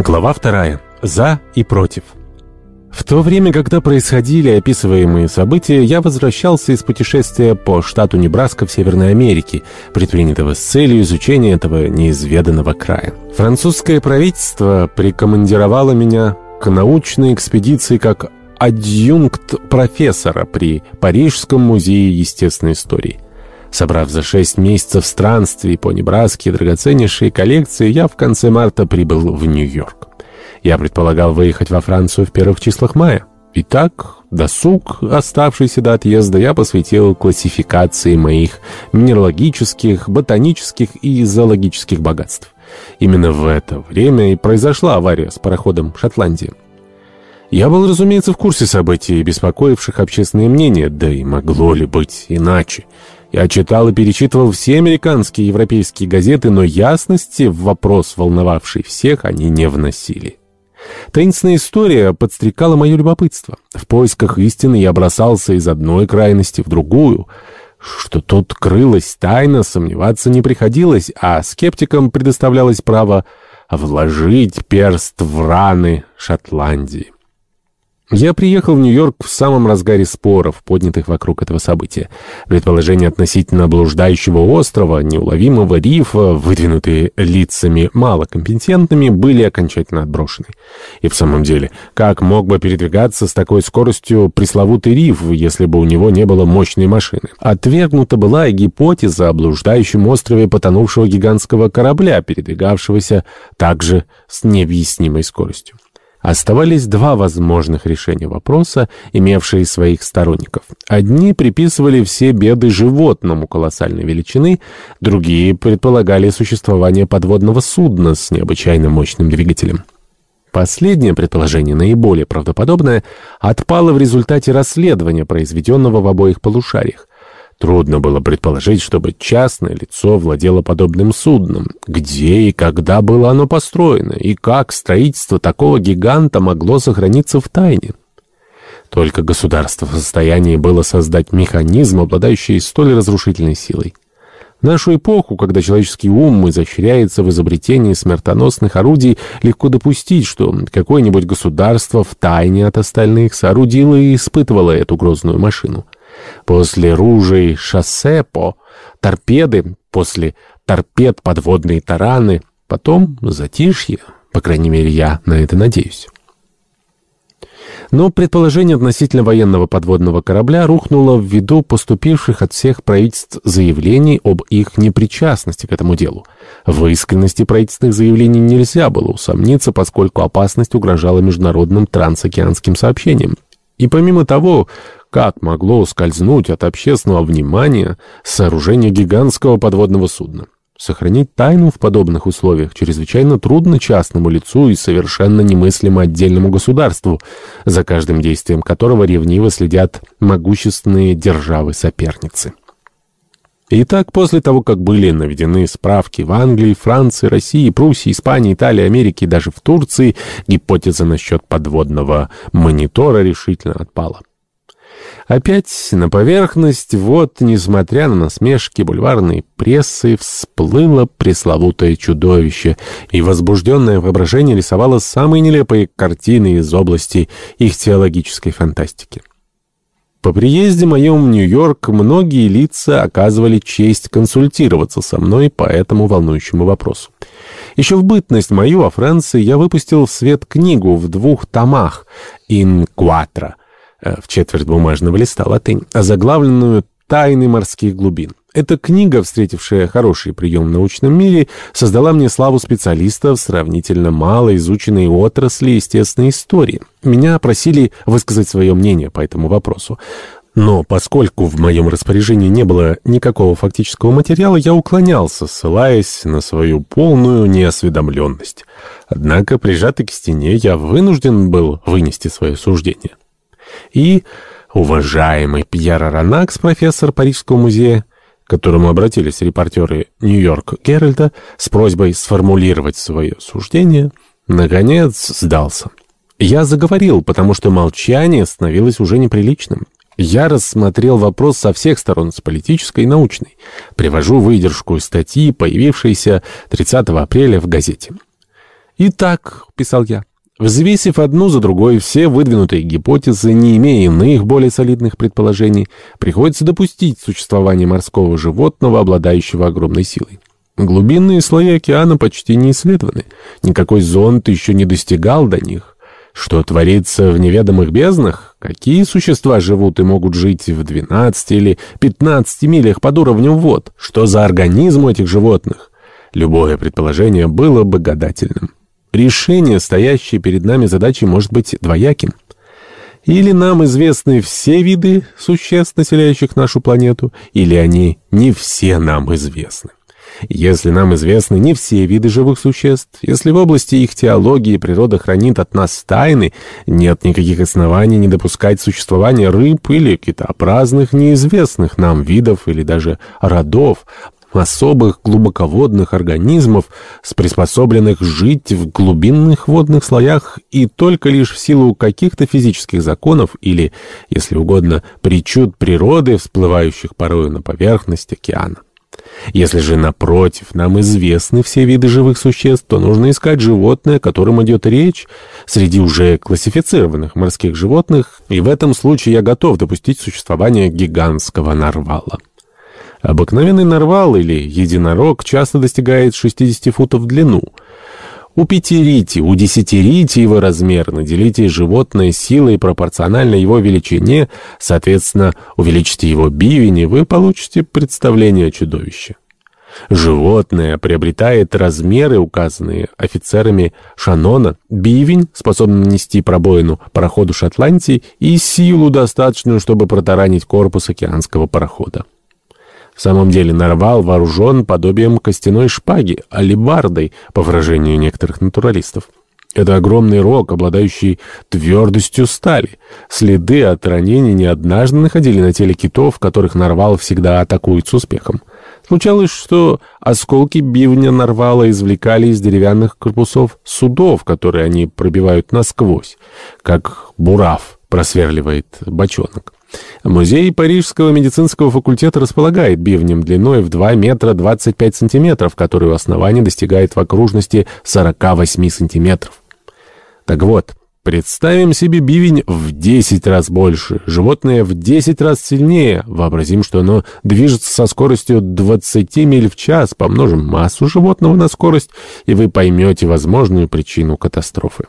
Глава вторая. За и против. В то время, когда происходили описываемые события, я возвращался из путешествия по штату Небраска в Северной Америке, предпринятого с целью изучения этого неизведанного края. Французское правительство прикомандировало меня к научной экспедиции как адъюнкт профессора при Парижском музее естественной истории. Собрав за шесть месяцев странствий по Небраске драгоценнейшие коллекции, я в конце марта прибыл в Нью-Йорк. Я предполагал выехать во Францию в первых числах мая. Итак, досуг, оставшийся до отъезда, я посвятил классификации моих минералогических, ботанических и зоологических богатств. Именно в это время и произошла авария с пароходом «Шотландия». Я был, разумеется, в курсе событий, беспокоивших общественное мнение, да и могло ли быть иначе. Я читал и перечитывал все американские и европейские газеты, но ясности в вопрос, волновавший всех, они не вносили. Таинственная история подстрекала мое любопытство. В поисках истины я бросался из одной крайности в другую. Что тут крылась тайна, сомневаться не приходилось, а скептикам предоставлялось право вложить перст в раны Шотландии. Я приехал в Нью-Йорк в самом разгаре споров, поднятых вокруг этого события. Предположения относительно блуждающего острова, неуловимого рифа, выдвинутые лицами малокомпетентными, были окончательно отброшены. И в самом деле, как мог бы передвигаться с такой скоростью пресловутый риф, если бы у него не было мощной машины? Отвергнута была и гипотеза о блуждающем острове потонувшего гигантского корабля, передвигавшегося также с необъяснимой скоростью. Оставались два возможных решения вопроса, имевшие своих сторонников. Одни приписывали все беды животному колоссальной величины, другие предполагали существование подводного судна с необычайно мощным двигателем. Последнее предположение, наиболее правдоподобное, отпало в результате расследования, произведенного в обоих полушариях. Трудно было предположить, чтобы частное лицо владело подобным судном. Где и когда было оно построено, и как строительство такого гиганта могло сохраниться в тайне? Только государство в состоянии было создать механизм, обладающий столь разрушительной силой. В нашу эпоху, когда человеческий ум изощряется в изобретении смертоносных орудий, легко допустить, что какое-нибудь государство в тайне от остальных соорудило и испытывало эту грозную машину. После ружей шоссепо, торпеды, после торпед подводные тараны, потом затишье, по крайней мере, я на это надеюсь. Но предположение относительно военного подводного корабля рухнуло ввиду поступивших от всех правительств заявлений об их непричастности к этому делу. В искренности правительственных заявлений нельзя было усомниться, поскольку опасность угрожала международным трансокеанским сообщениям. И помимо того, как могло ускользнуть от общественного внимания сооружение гигантского подводного судна? Сохранить тайну в подобных условиях чрезвычайно трудно частному лицу и совершенно немыслимо отдельному государству, за каждым действием которого ревниво следят могущественные державы-соперницы. Итак, после того, как были наведены справки в Англии, Франции, России, Пруссии, Испании, Италии, Америке и даже в Турции, гипотеза насчет подводного монитора решительно отпала. Опять на поверхность, вот, несмотря на насмешки бульварной прессы, всплыло пресловутое чудовище, и возбужденное воображение рисовало самые нелепые картины из области их теологической фантастики. По приезде моем в Нью-Йорк многие лица оказывали честь консультироваться со мной по этому волнующему вопросу. Еще в бытность мою во Франции я выпустил в свет книгу в двух томах «In Quattro», Э, в четверть бумажного листа латынь, озаглавленную «Тайны морских глубин». Эта книга, встретившая хороший прием в научном мире, создала мне славу специалиста в сравнительно мало изученной отрасли естественной истории. Меня просили высказать свое мнение по этому вопросу. Но поскольку в моем распоряжении не было никакого фактического материала, я уклонялся, ссылаясь на свою полную неосведомленность. Однако, прижатый к стене, я вынужден был вынести свое суждение и уважаемый Пьер Аронакс, профессор Парижского музея, которому обратились репортеры Нью-Йорк Геральда с просьбой сформулировать свое суждение, наконец сдался. Я заговорил, потому что молчание становилось уже неприличным. Я рассмотрел вопрос со всех сторон, с политической и научной. Привожу выдержку из статьи, появившейся 30 апреля в газете. «Итак», — писал я, — Взвесив одну за другой все выдвинутые гипотезы, не имея иных более солидных предположений, приходится допустить существование морского животного, обладающего огромной силой. Глубинные слои океана почти не исследованы. Никакой зонд еще не достигал до них. Что творится в неведомых безднах? Какие существа живут и могут жить в 12 или 15 милях под уровнем вод? Что за организм у этих животных? Любое предположение было бы гадательным. Решение, стоящее перед нами задачи, может быть двояким. Или нам известны все виды существ, населяющих нашу планету, или они не все нам известны. Если нам известны не все виды живых существ, если в области их теологии природа хранит от нас тайны, нет никаких оснований не допускать существования рыб или китообразных неизвестных нам видов или даже родов, особых глубоководных организмов, приспособленных жить в глубинных водных слоях и только лишь в силу каких-то физических законов или, если угодно, причуд природы, всплывающих порою на поверхность океана. Если же, напротив, нам известны все виды живых существ, то нужно искать животное, о котором идет речь, среди уже классифицированных морских животных, и в этом случае я готов допустить существование гигантского нарвала. Обыкновенный нарвал или единорог часто достигает 60 футов в длину — Упетерите, удесятерите его размер, наделите животное силой пропорционально его величине, соответственно, увеличите его бивень, и вы получите представление о чудовище. Животное приобретает размеры, указанные офицерами Шанона, бивень, способный нанести пробоину пароходу Шотландии, и силу, достаточную, чтобы протаранить корпус океанского парохода. В самом деле нарвал вооружен подобием костяной шпаги, алибардой, по выражению некоторых натуралистов. Это огромный рог, обладающий твердостью стали. Следы от ранений не однажды находили на теле китов, которых нарвал всегда атакует с успехом. Случалось, что осколки бивня нарвала извлекали из деревянных корпусов судов, которые они пробивают насквозь, как бурав просверливает бочонок. Музей Парижского медицинского факультета располагает бивнем длиной в 2 метра 25 сантиметров, который у основания достигает в окружности 48 сантиметров. Так вот, представим себе бивень в 10 раз больше, животное в 10 раз сильнее. Вообразим, что оно движется со скоростью 20 миль в час, помножим массу животного на скорость, и вы поймете возможную причину катастрофы.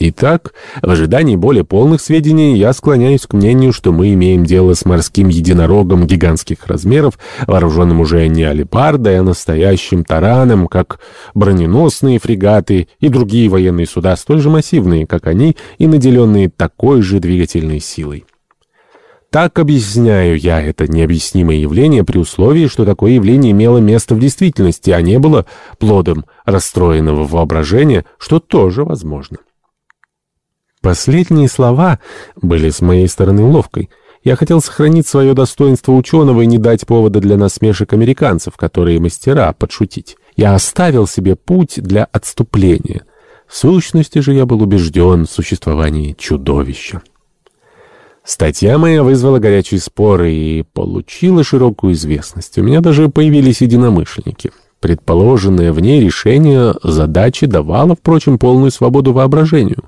Итак, в ожидании более полных сведений я склоняюсь к мнению, что мы имеем дело с морским единорогом гигантских размеров, вооруженным уже не алепардой, а настоящим тараном, как броненосные фрегаты и другие военные суда, столь же массивные, как они, и наделенные такой же двигательной силой. Так объясняю я это необъяснимое явление при условии, что такое явление имело место в действительности, а не было плодом расстроенного воображения, что тоже возможно. Последние слова были с моей стороны ловкой. Я хотел сохранить свое достоинство ученого и не дать повода для насмешек американцев, которые мастера подшутить. Я оставил себе путь для отступления. В сущности же я был убежден в существовании чудовища. Статья моя вызвала горячие споры и получила широкую известность. У меня даже появились единомышленники. Предположенное в ней решение задачи давало, впрочем, полную свободу воображению —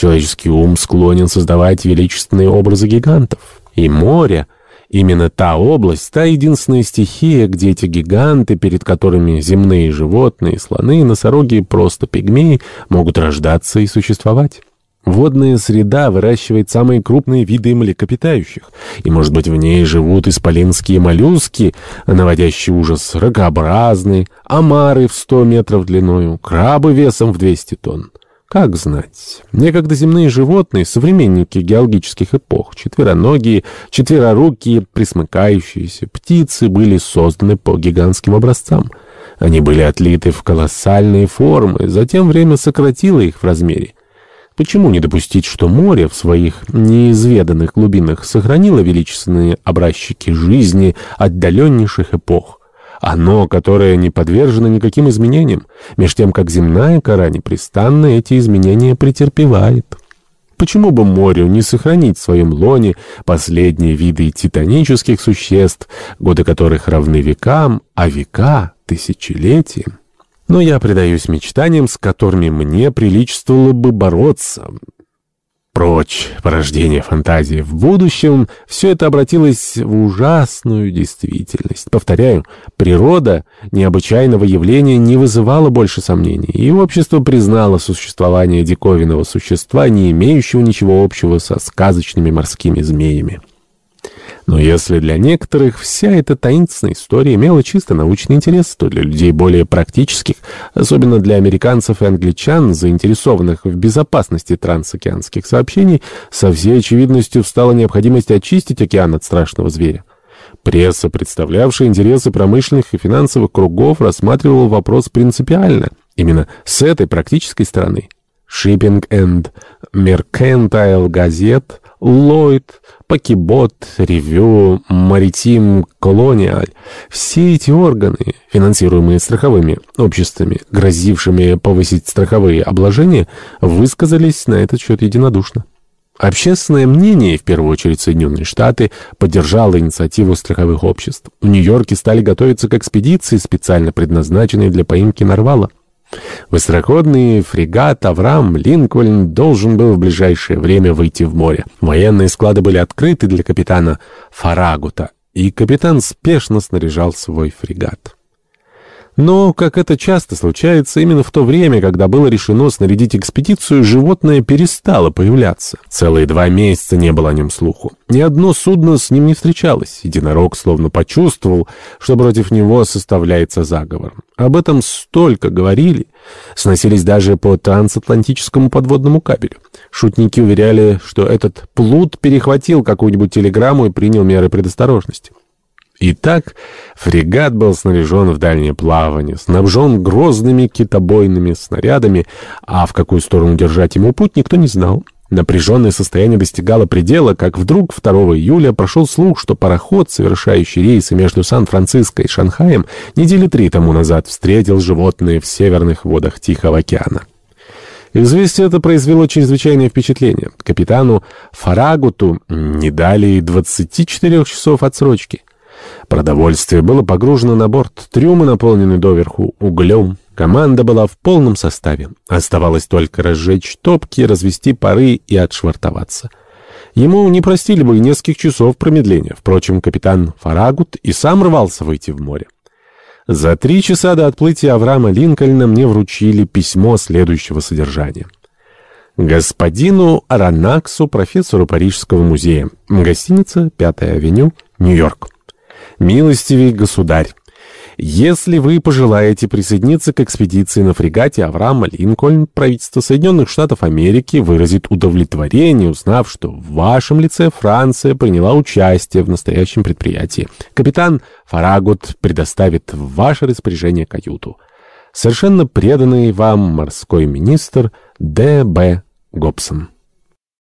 Человеческий ум склонен создавать величественные образы гигантов. И море — именно та область, та единственная стихия, где эти гиганты, перед которыми земные животные, слоны, носороги, просто пигмеи, могут рождаться и существовать. Водная среда выращивает самые крупные виды млекопитающих, и, может быть, в ней живут исполинские моллюски, наводящие ужас, рогообразные, омары в 100 метров длиною, крабы весом в 200 тонн. Как знать. Некогда земные животные, современники геологических эпох, четвероногие, четверорукие, присмыкающиеся, птицы были созданы по гигантским образцам. Они были отлиты в колоссальные формы, затем время сократило их в размере. Почему не допустить, что море в своих неизведанных глубинах сохранило величественные образчики жизни отдаленнейших эпох? Оно, которое не подвержено никаким изменениям, меж тем, как земная кора непрестанно эти изменения претерпевает. Почему бы морю не сохранить в своем лоне последние виды титанических существ, годы которых равны векам, а века — тысячелетиям? Но я предаюсь мечтаниям, с которыми мне приличествовало бы бороться. Прочь порождение фантазии. В будущем все это обратилось в ужасную действительность. Повторяю, природа необычайного явления не вызывала больше сомнений, и общество признало существование диковинного существа, не имеющего ничего общего со сказочными морскими змеями. Но если для некоторых вся эта таинственная история имела чисто научный интерес, то для людей более практических, особенно для американцев и англичан, заинтересованных в безопасности трансокеанских сообщений, со всей очевидностью встала необходимость очистить океан от страшного зверя. Пресса, представлявшая интересы промышленных и финансовых кругов, рассматривала вопрос принципиально, именно с этой практической стороны. Shipping and Mercantile Gazette, Lloyd, Покебот, Ревю, Маритим, Колониаль. Все эти органы, финансируемые страховыми обществами, грозившими повысить страховые обложения, высказались на этот счет единодушно. Общественное мнение, в первую очередь Соединенные Штаты, поддержало инициативу страховых обществ. В Нью-Йорке стали готовиться к экспедиции, специально предназначенной для поимки нарвала. Быстроходный фрегат «Авраам Линкольн» должен был в ближайшее время выйти в море. Военные склады были открыты для капитана Фарагута, и капитан спешно снаряжал свой фрегат. Но, как это часто случается, именно в то время, когда было решено снарядить экспедицию, животное перестало появляться. Целые два месяца не было о нем слуху. Ни одно судно с ним не встречалось. Единорог словно почувствовал, что против него составляется заговор. Об этом столько говорили. Сносились даже по трансатлантическому подводному кабелю. Шутники уверяли, что этот плут перехватил какую-нибудь телеграмму и принял меры предосторожности. Итак, фрегат был снаряжен в дальнее плавание, снабжен грозными китобойными снарядами, а в какую сторону держать ему путь никто не знал. Напряженное состояние достигало предела, как вдруг 2 июля прошел слух, что пароход, совершающий рейсы между Сан-Франциско и Шанхаем, недели три тому назад встретил животные в северных водах Тихого океана. Известие это произвело чрезвычайное впечатление. Капитану Фарагуту не дали и 24 часов отсрочки. Продовольствие было погружено на борт, трюмы наполнены доверху углем. Команда была в полном составе. Оставалось только разжечь топки, развести пары и отшвартоваться. Ему не простили бы нескольких часов промедления. Впрочем, капитан Фарагут и сам рвался выйти в море. За три часа до отплытия Авраама Линкольна мне вручили письмо следующего содержания. Господину Аранаксу, профессору Парижского музея. Гостиница, 5-я авеню, Нью-Йорк. Милостивый государь, если вы пожелаете присоединиться к экспедиции на фрегате Авраама Линкольн, правительство Соединенных Штатов Америки выразит удовлетворение, узнав, что в вашем лице Франция приняла участие в настоящем предприятии. Капитан Фарагут предоставит в ваше распоряжение каюту. Совершенно преданный вам морской министр Д.Б. Гобсон.